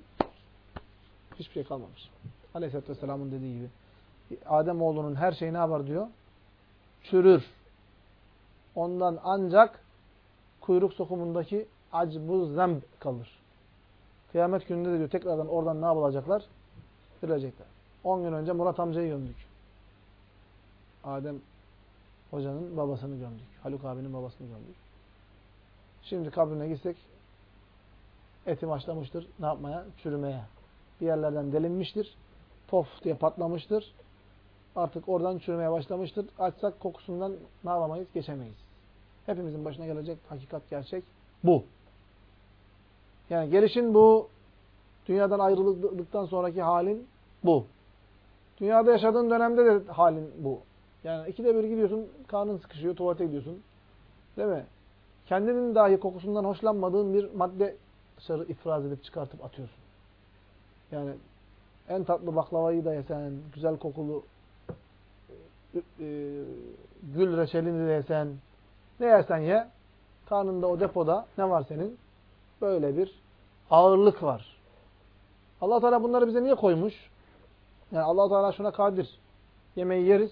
Hiçbir şey kalmamış. Aleyhisselatü Vesselam'ın dediği gibi. Adem oğlunun her şeyi ne yapar diyor? Çürür. Ondan ancak kuyruk sokumundaki acbu zemb kalır. Kıyamet gününde de diyor tekrardan oradan ne yapılacaklar? Dirilecekler. 10 gün önce Murat amcayı gömdük. Adem hocanın babasını gömdük. Haluk abinin babasını gömdük. Şimdi kabrine gitsek eti başlamıştır ne yapmaya? Çürümeye. bir yerlerden delinmiştir. Pof diye patlamıştır. Artık oradan çürümeye başlamıştır. Açsak kokusundan ne yapamayız? Geçemeyiz. Hepimizin başına gelecek hakikat, gerçek bu. Yani gelişin bu, dünyadan ayrıldıktan sonraki halin bu. Dünyada yaşadığın dönemde de halin bu. Yani ikide bir gidiyorsun, karnın sıkışıyor, tuvalete gidiyorsun. Değil mi? Kendinin dahi kokusundan hoşlanmadığın bir madde dışarı ifraz edip çıkartıp atıyorsun. Yani en tatlı baklavayı da yesen, güzel kokulu e, gül reçelini de yesen, ne yersen ye, karnında o depoda ne var senin? Böyle bir ağırlık var. allah Teala bunları bize niye koymuş? Yani allah Teala şuna kadir. Yemeği yeriz.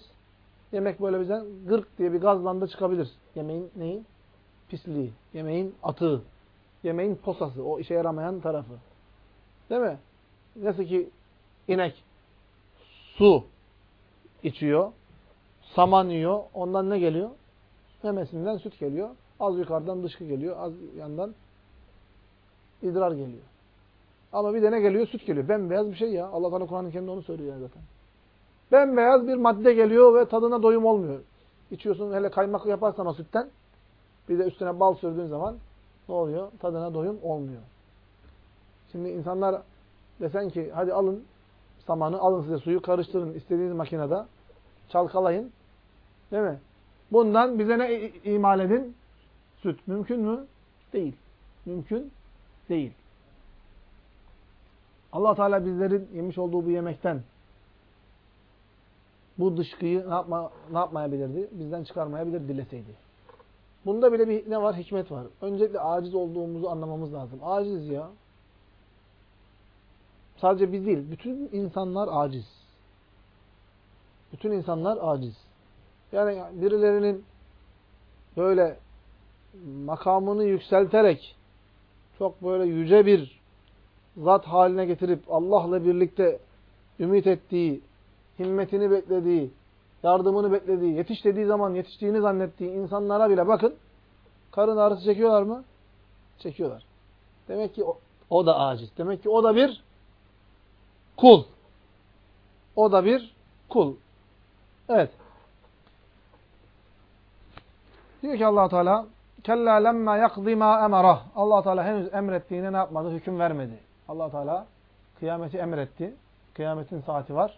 Yemek böyle bize gırk diye bir gazlanda çıkabilir. Yemeğin neyi? Pisliği. Yemeğin atığı. Yemeğin posası. O işe yaramayan tarafı. Değil mi? Nasıl ki inek su içiyor. Saman yiyor. Ondan ne geliyor? Memesinden süt geliyor. Az yukarıdan dışkı geliyor. Az yandan idrar geliyor. Ama bir de ne geliyor? Süt geliyor. Bembeyaz bir şey ya. Allah Teala Kur'an-ı Kerim'de onu söylüyor yani zaten. Bembeyaz bir madde geliyor ve tadına doyum olmuyor. İçiyorsun hele kaymak yaparsan o sütten bir de üstüne bal sürdüğün zaman ne oluyor? Tadına doyum olmuyor. Şimdi insanlar desen ki hadi alın samanı, alın size suyu karıştırın istediğiniz makinede çalkalayın. Değil mi? Bundan bize ne imal edin? Süt. Mümkün mü? Değil. Mümkün değil. allah Teala bizlerin yemiş olduğu bu yemekten bu dışkıyı ne, yapma, ne yapmayabilirdi? Bizden çıkarmayabilir dileseydi. Bunda bile bir ne var? Hikmet var. Öncelikle aciz olduğumuzu anlamamız lazım. Aciz ya. Sadece biz değil. Bütün insanlar aciz. Bütün insanlar aciz. Yani birilerinin böyle makamını yükselterek çok böyle yüce bir zat haline getirip Allah'la birlikte ümit ettiği, himmetini beklediği, yardımını beklediği, yetiş dediği zaman yetiştiğini zannettiği insanlara bile bakın. Karın ağrısı çekiyorlar mı? Çekiyorlar. Demek ki o, o da aciz. Demek ki o da bir kul. O da bir kul. Evet. Diyor ki allah Teala Kella lemma yakzi ma emerah. allah Teala henüz emrettiğine ne yapmadı? Hüküm vermedi. allah Teala kıyameti emretti. Kıyametin saati var.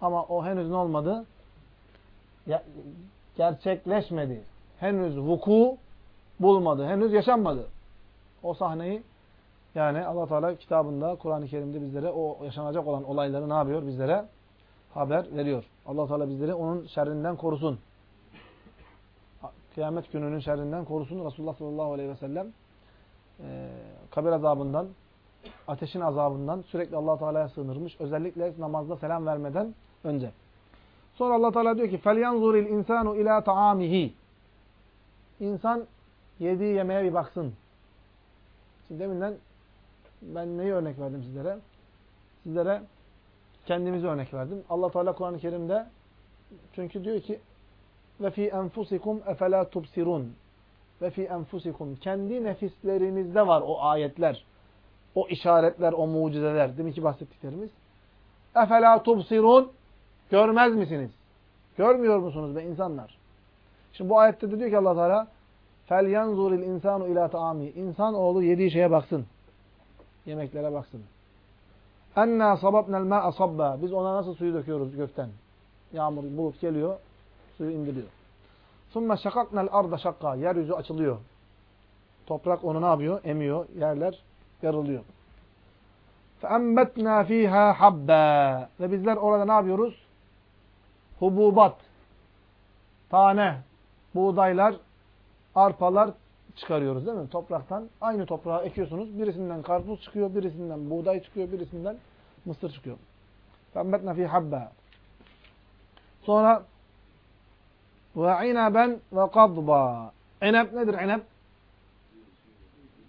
Ama o henüz ne olmadı? gerçekleşmedi. Henüz vuku bulmadı. Henüz yaşanmadı. O sahneyi yani allah Teala kitabında, Kur'an-ı Kerim'de bizlere o yaşanacak olan olayları ne yapıyor? Bizlere haber veriyor. allah Teala bizleri onun şerrinden korusun Kıyamet gününün şerrinden korusun. Resulullah sallallahu aleyhi ve sellem e, kabir azabından, ateşin azabından sürekli allah Teala'ya sığınırmış. Özellikle namazda selam vermeden önce. Sonra allah Teala diyor ki فَلْيَنْظُرِ الْاِنْسَانُ اِلَى طَعَامِهِ İnsan yediği yemeğe bir baksın. Şimdi deminden ben neyi örnek verdim sizlere? Sizlere kendimizi örnek verdim. Allah Teala Kur'an-ı Kerim'de çünkü diyor ki ve fi enfusikum efela tubsirun ve fi enfusikum kendi nefislerinizde var o ayetler, o işaretler, o mucizeler. Demin ki bahsettiklerimiz. Efela tubsirun görmez misiniz? Görmüyor musunuz be insanlar? Şimdi bu ayette de diyor ki Allah Teala yanzuril insanu ila taami. İnsan oğlu yediği şeye baksın. Yemeklere baksın. Enna sababnel ma'a sabba. Biz ona nasıl suyu döküyoruz gökten? Yağmur bulut geliyor, suyu indiriyor. Sonra şakaknel arda şakka. Yeryüzü açılıyor. Toprak onu ne yapıyor? Emiyor. Yerler yarılıyor. فَاَنْبَتْنَا ف۪يهَا حَبَّا Ve bizler orada ne yapıyoruz? Hububat, tane, buğdaylar, arpalar çıkarıyoruz değil mi? Topraktan. Aynı toprağa ekiyorsunuz. Birisinden karpuz çıkıyor, birisinden buğday çıkıyor, birisinden mısır çıkıyor. فَاَنْبَتْنَا ف۪ي حَبَّا Sonra ve inaben ve kadba. İnep nedir inep?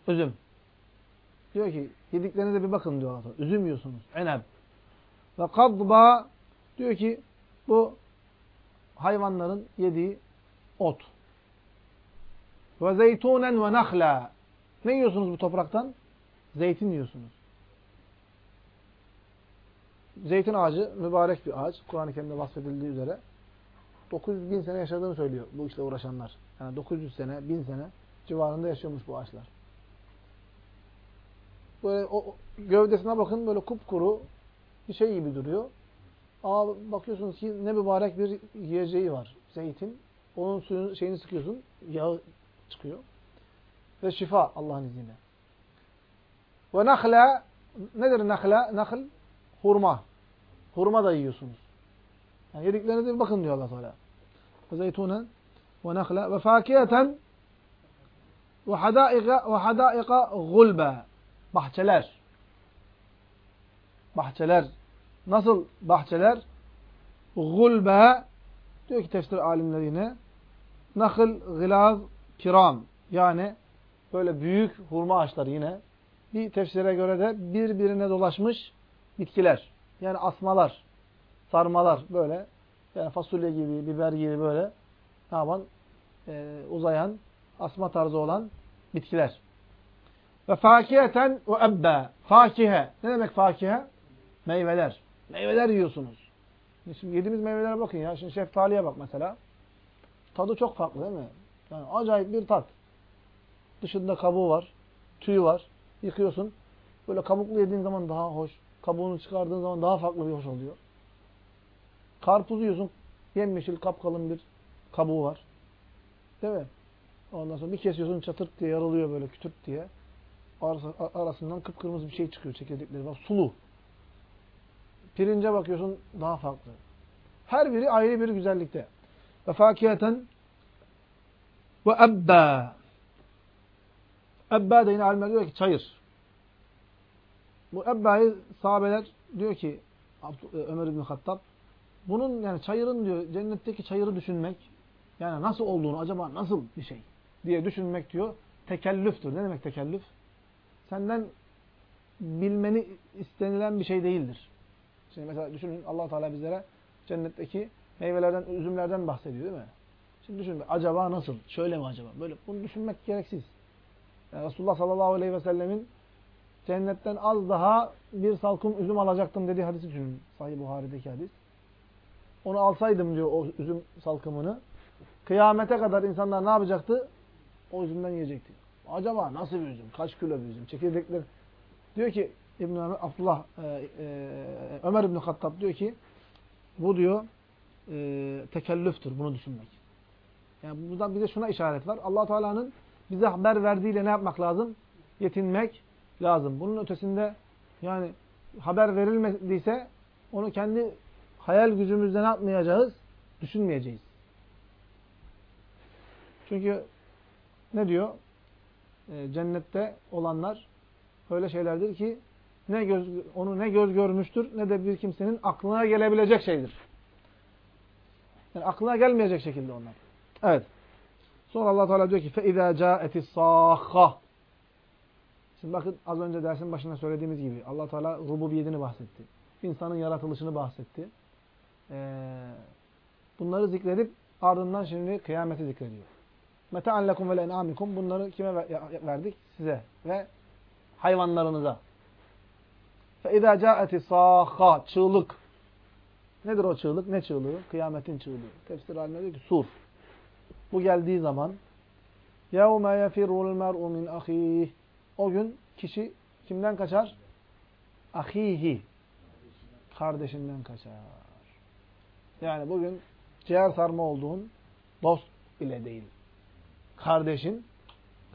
Üzüm. Diyor ki yediklerinize bir bakın diyor Allah. Üzüm yiyorsunuz. İnep. Ve kadba diyor ki bu hayvanların yediği ot. Ve zeytunen ve nahla. Ne yiyorsunuz bu topraktan? Zeytin yiyorsunuz. zeytin ağacı mübarek bir ağaç. Kur'an-ı Kerim'de bahsedildiği üzere. 900 bin sene yaşadığını söylüyor bu işle uğraşanlar. Yani 900 sene, 1000 sene civarında yaşıyormuş bu ağaçlar. Böyle o gövdesine bakın böyle kupkuru bir şey gibi duruyor. Ama bakıyorsunuz ki ne mübarek bir yiyeceği var. Zeytin. Onun suyun şeyini sıkıyorsun. Yağı çıkıyor. Ve şifa Allah'ın izniyle. Ve nakla nedir nakla? Nakl hurma. Hurma da yiyorsunuz. Yani yediklerine de bakın diyor Allah Teala. Ve zeytunen ve nakla ve fakiyeten ve hadaika ve hadaika gulbe. Bahçeler. Bahçeler. Nasıl bahçeler? Gulbe diyor ki tefsir alimleri yine nakıl gılaz kiram yani böyle büyük hurma ağaçları yine bir tefsire göre de birbirine dolaşmış bitkiler. Yani asmalar, sarmalar böyle yani fasulye gibi, biber gibi böyle ne yapan? Ee, uzayan, asma tarzı olan bitkiler. Ve fakiheten ve ebbe. Fakihe. Ne demek fakihe? Meyveler. Meyveler yiyorsunuz. Şimdi yediğimiz meyvelere bakın ya. Şimdi şeftaliye bak mesela. Tadı çok farklı değil mi? Yani acayip bir tat. Dışında kabuğu var. Tüyü var. Yıkıyorsun. Böyle kabuklu yediğin zaman daha hoş. Kabuğunu çıkardığın zaman daha farklı bir hoş oluyor. Karpuzu yiyorsun. Yemyeşil kapkalın bir kabuğu var. Değil mi? Ondan sonra bir kesiyorsun çatırt diye yarılıyor böyle kütürt diye. Arasından kıpkırmızı bir şey çıkıyor çekirdekleri var. Sulu. Pirince bakıyorsun daha farklı. Her biri ayrı bir güzellikte. Ve fakiyeten ve ebba. Ebba da yine alimler diyor ki çayır. Bu Ebba'yı sahabeler diyor ki e, Ömer İbni Hattab bunun yani çayırın diyor cennetteki çayırı düşünmek yani nasıl olduğunu acaba nasıl bir şey diye düşünmek diyor tekellüftür. Ne demek tekellüf? Senden bilmeni istenilen bir şey değildir. Şimdi mesela düşünün allah Teala bizlere cennetteki meyvelerden, üzümlerden bahsediyor değil mi? Şimdi düşünün acaba nasıl? Şöyle mi acaba? Böyle bunu düşünmek gereksiz. Yani Resulullah sallallahu aleyhi ve sellemin cennetten az daha bir salkım üzüm alacaktım dediği hadisi düşünün. Sahih Buhari'deki hadis. Onu alsaydım diyor o üzüm salkımını. Kıyamete kadar insanlar ne yapacaktı? O üzümden yiyecekti. Acaba nasıl bir üzüm? Kaç kilo bir üzüm? Çekirdekler. Diyor ki İbn Abdullah e, e, Ömer İbn Hattab diyor ki bu diyor e, tekellüftür bunu düşünmek. Yani buradan bize şuna işaret var. Allah Teala'nın bize haber verdiğiyle ne yapmak lazım? Yetinmek lazım. Bunun ötesinde yani haber verilmediyse onu kendi hayal gücümüzde ne yapmayacağız? Düşünmeyeceğiz. Çünkü ne diyor? E, cennette olanlar öyle şeylerdir ki ne göz, onu ne göz görmüştür ne de bir kimsenin aklına gelebilecek şeydir. Yani aklına gelmeyecek şekilde onlar. Evet. Sonra Allah Teala diyor ki فَاِذَا جَاءَتِ الصَّاخَّةِ Şimdi bakın az önce dersin başında söylediğimiz gibi Allah Teala rububiyetini bahsetti. İnsanın yaratılışını bahsetti. Ee, bunları zikredip ardından şimdi kıyameti zikrediyor. مَتَعَنْ لَكُمْ وَلَاَنْعَامِكُمْ Bunları kime verdik? Size ve hayvanlarınıza. فَاِذَا جَاءَتِ صَاخَّةِ Çığlık. Nedir o çığlık? Ne çığlığı? Kıyametin çığlığı. Tefsir haline diyor ki sur. Bu geldiği zaman يَوْمَ يَفِرُّ الْمَرْءُ مِنْ أَخِيهِ O gün kişi kimden kaçar? Ahihi. Kardeşinden kaçar. Yani bugün ciğer sarma olduğun dost bile değil. Kardeşin,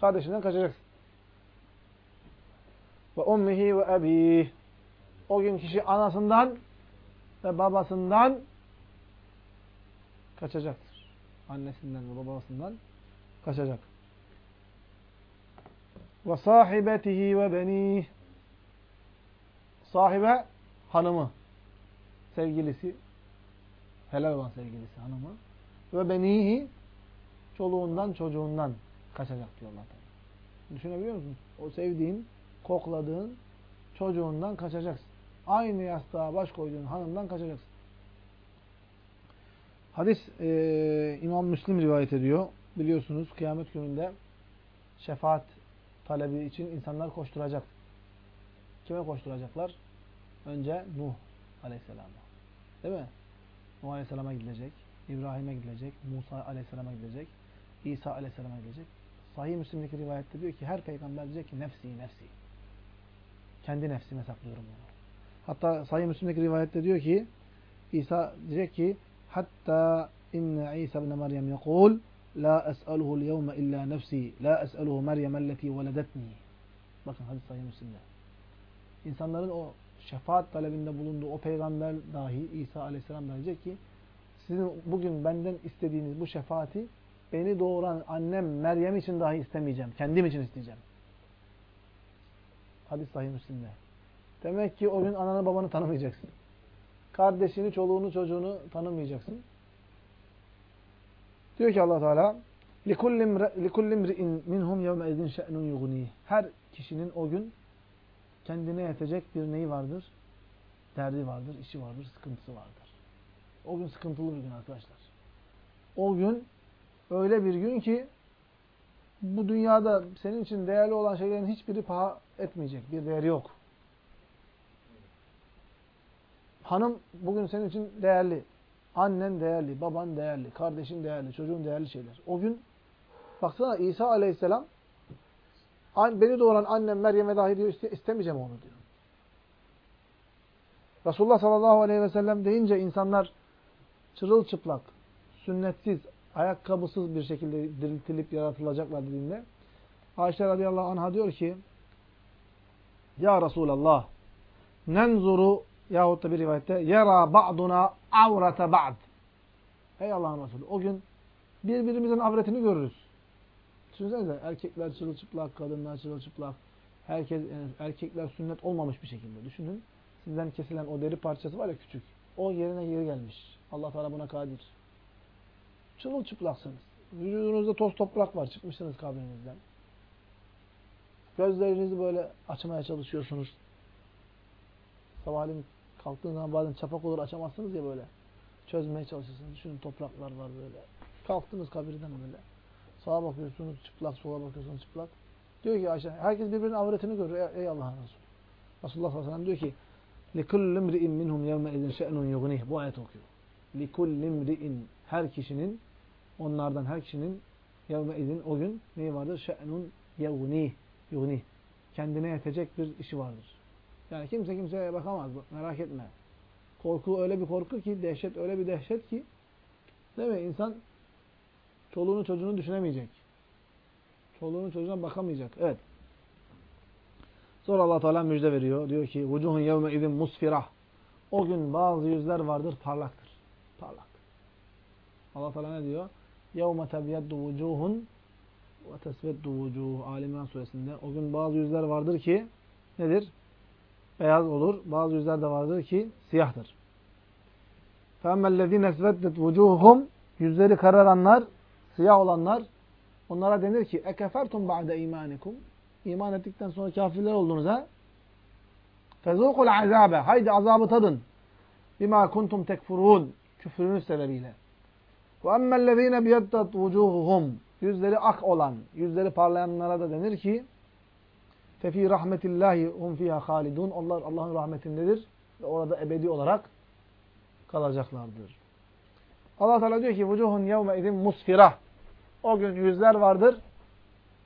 kardeşinden kaçacaksın. Ve ummihi ve ebih. O gün kişi anasından ve babasından kaçacaktır. Annesinden ve babasından kaçacak. Ve sahibetihi ve benih. Sahibe hanımı, sevgilisi, helal olan sevgilisi hanımı ve benihi çoluğundan çocuğundan kaçacak diyor Allah Düşünebiliyor musun? O sevdiğin, kokladığın çocuğundan kaçacaksın. Aynı yastığa baş koyduğun hanımdan kaçacaksın. Hadis e, İmam Müslim rivayet ediyor. Biliyorsunuz kıyamet gününde şefaat talebi için insanlar koşturacak. Kime koşturacaklar? Önce Nuh Aleyhisselam'a. Değil mi? Nuh Aleyhisselam'a gidilecek. İbrahim'e gidilecek. Musa Aleyhisselam'a gidilecek. İsa Aleyhisselam'a gidilecek. Sahih Müslim'deki rivayette diyor ki her peygamber diyecek ki nefsi nefsi. Kendi nefsime saklıyorum bunu. Hatta Sahih Müslim'deki rivayette diyor ki İsa diyecek ki hatta inne İsa ibn Meryem yekul la es'aluhu yevme illa nefsi la es'aluhu Meryem elleti veledetni. Bakın hadis Sahih Müslim'de. İnsanların o şefaat talebinde bulunduğu o peygamber dahi İsa Aleyhisselam da diyecek ki sizin bugün benden istediğiniz bu şefaati beni doğuran annem Meryem için dahi istemeyeceğim. Kendim için isteyeceğim. Hadis sahih Müslim'de. Demek ki o gün ananı babanı tanımayacaksın. Kardeşini, çoluğunu, çocuğunu tanımayacaksın. Diyor ki allah Teala لِكُلِّ مْرِئٍ مِنْهُمْ يَوْمَ اِذٍ شَأْنٌ يُغْنِيهِ Her kişinin o gün kendine yetecek bir neyi vardır? Derdi vardır, işi vardır, sıkıntısı vardır. O gün sıkıntılı bir gün arkadaşlar. O gün öyle bir gün ki bu dünyada senin için değerli olan şeylerin hiçbiri paha etmeyecek. Bir değeri yok. Hanım bugün senin için değerli. Annen değerli, baban değerli, kardeşin değerli, çocuğun değerli şeyler. O gün baksana İsa aleyhisselam beni doğuran annem Meryem'e dahi diyor istemeyeceğim onu diyor. Resulullah sallallahu aleyhi ve sellem deyince insanlar çırılçıplak, sünnetsiz, ayakkabısız bir şekilde diriltilip yaratılacaklar dediğinde Ayşe radıyallahu anh'a diyor ki Ya Resulallah nenzuru yahut da bir rivayette yera ba'duna avrata ba'd Ey Allah'ın Resulü o gün birbirimizin avretini görürüz. Düşünsenize erkekler çırılçıplak, kadınlar çırılçıplak. Herkes, yani erkekler sünnet olmamış bir şekilde. Düşünün sizden kesilen o deri parçası var ya küçük. O yerine geri gelmiş. Allah Teala buna kadir. Çırılçıplaksınız. Vücudunuzda toz toprak var. Çıkmışsınız kabrinizden. Gözlerinizi böyle açmaya çalışıyorsunuz. Sabahleyin kalktığınız zaman bazen çapak olur açamazsınız ya böyle. Çözmeye çalışıyorsunuz. Düşünün topraklar var böyle. Kalktınız kabirden böyle. Sağa bakıyorsunuz çıplak, sola bakıyorsunuz çıplak. Diyor ki Ayşe, herkes birbirinin avretini görüyor. Ey Allah'ın Resulü. Resulullah sallallahu aleyhi ve sellem diyor ki لِكُلِّ مْرِئٍ مِنْهُمْ يَوْمَ اِذٍ شَأْنٌ يُغْنِهِ Bu ayet okuyor. لِكُلِّ مْرِئٍ Her kişinin Onlardan her kişinin yevme izin o gün neyi vardır? Şe'nun yevnih. Yugnih. Kendine yetecek bir işi vardır. Yani kimse kimseye bakamaz. Merak etme. Korku öyle bir korku ki, dehşet öyle bir dehşet ki değil mi? İnsan çoluğunu çocuğunu düşünemeyecek. Çoluğunu çocuğuna bakamayacak. Evet. Sonra Allah Teala müjde veriyor. Diyor ki: "Vucuhun yevme izin musfirah." O gün bazı yüzler vardır parlaktır. Parlak. Allah Teala ne diyor? يَوْمَ تَبْيَدُّ وُجُوهٌ وَتَسْوَدُّ وُجُوهُ Ali İmran suresinde. O gün bazı yüzler vardır ki nedir? Beyaz olur. Bazı yüzler de vardır ki siyahtır. فَاَمَّا الَّذ۪ينَ اسْوَدَّتْ وُجُوهُمْ Yüzleri kararanlar, siyah olanlar onlara denir ki ekefertum ba'de imanikum? İman ettikten sonra kafirler oldunuz ha? Fezukul azabe. Haydi azabı tadın. Bima kuntum tekfurun. Küfrünüz sebebiyle. Ve emmellezine biyeddat vucuhuhum yüzleri ak olan yüzleri parlayanlara da denir ki fefi rahmetillahi hum fiha halidun. Onlar Allah'ın rahmetindedir ve orada ebedi olarak kalacaklardır. Allah Teala diyor ki vucuhun yevme idin musfira. O gün yüzler vardır,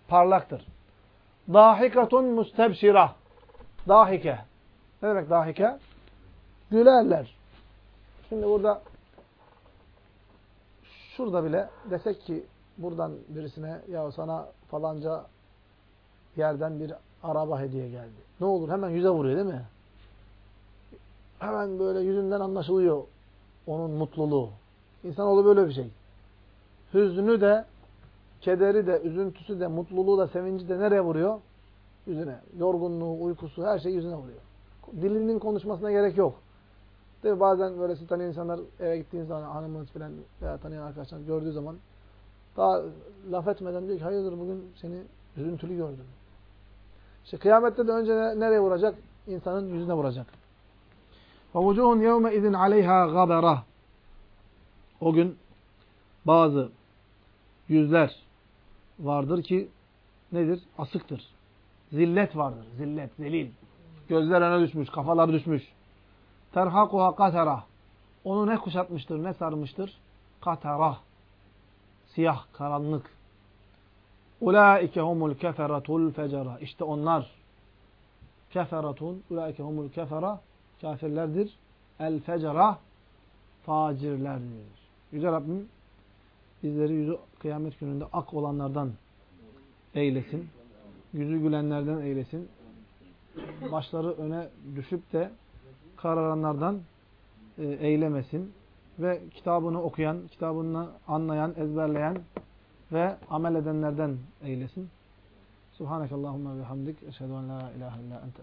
parlaktır. Dahikatun mustebşira. Dahike. Ne demek dahike? Gülerler. Şimdi burada şurada bile desek ki buradan birisine ya sana falanca yerden bir araba hediye geldi. Ne olur hemen yüze vuruyor değil mi? Hemen böyle yüzünden anlaşılıyor onun mutluluğu. İnsanoğlu böyle bir şey. Hüznü de, kederi de, üzüntüsü de, mutluluğu da, sevinci de nereye vuruyor? Yüzüne. Yorgunluğu, uykusu her şey yüzüne vuruyor. Dilinin konuşmasına gerek yok. Değil mi? Bazen böyle siz tanıyan insanlar eve gittiğiniz zaman hanımınız falan veya tanıyan arkadaşlar gördüğü zaman daha laf etmeden diyor ki hayırdır bugün seni üzüntülü gördüm. İşte kıyamette de önce nereye vuracak? İnsanın yüzüne vuracak. وَوُجُهٌ يَوْمَ اِذٍ عَلَيْهَا غَبَرَةً o gün bazı yüzler vardır ki nedir? Asıktır. Zillet vardır. Zillet, zelil. Gözler öne düşmüş, kafalar düşmüş. terhakuha katera. Onu ne kuşatmıştır, ne sarmıştır? Katera. Siyah, karanlık. Ulaike humul keferatul fecera. İşte onlar keferatun. Ulaike humul kefera. Kafirlerdir. El fecera. Facirlerdir. Yüce Rabbim bizleri yüzü kıyamet gününde ak olanlardan eylesin. Yüzü gülenlerden eylesin. Başları öne düşüp de kararanlardan e, eylemesin. Ve kitabını okuyan, kitabını anlayan, ezberleyen ve amel edenlerden eylesin. Subhanakallahumma ve hamdik. Eşhedü en la ilahe illa ente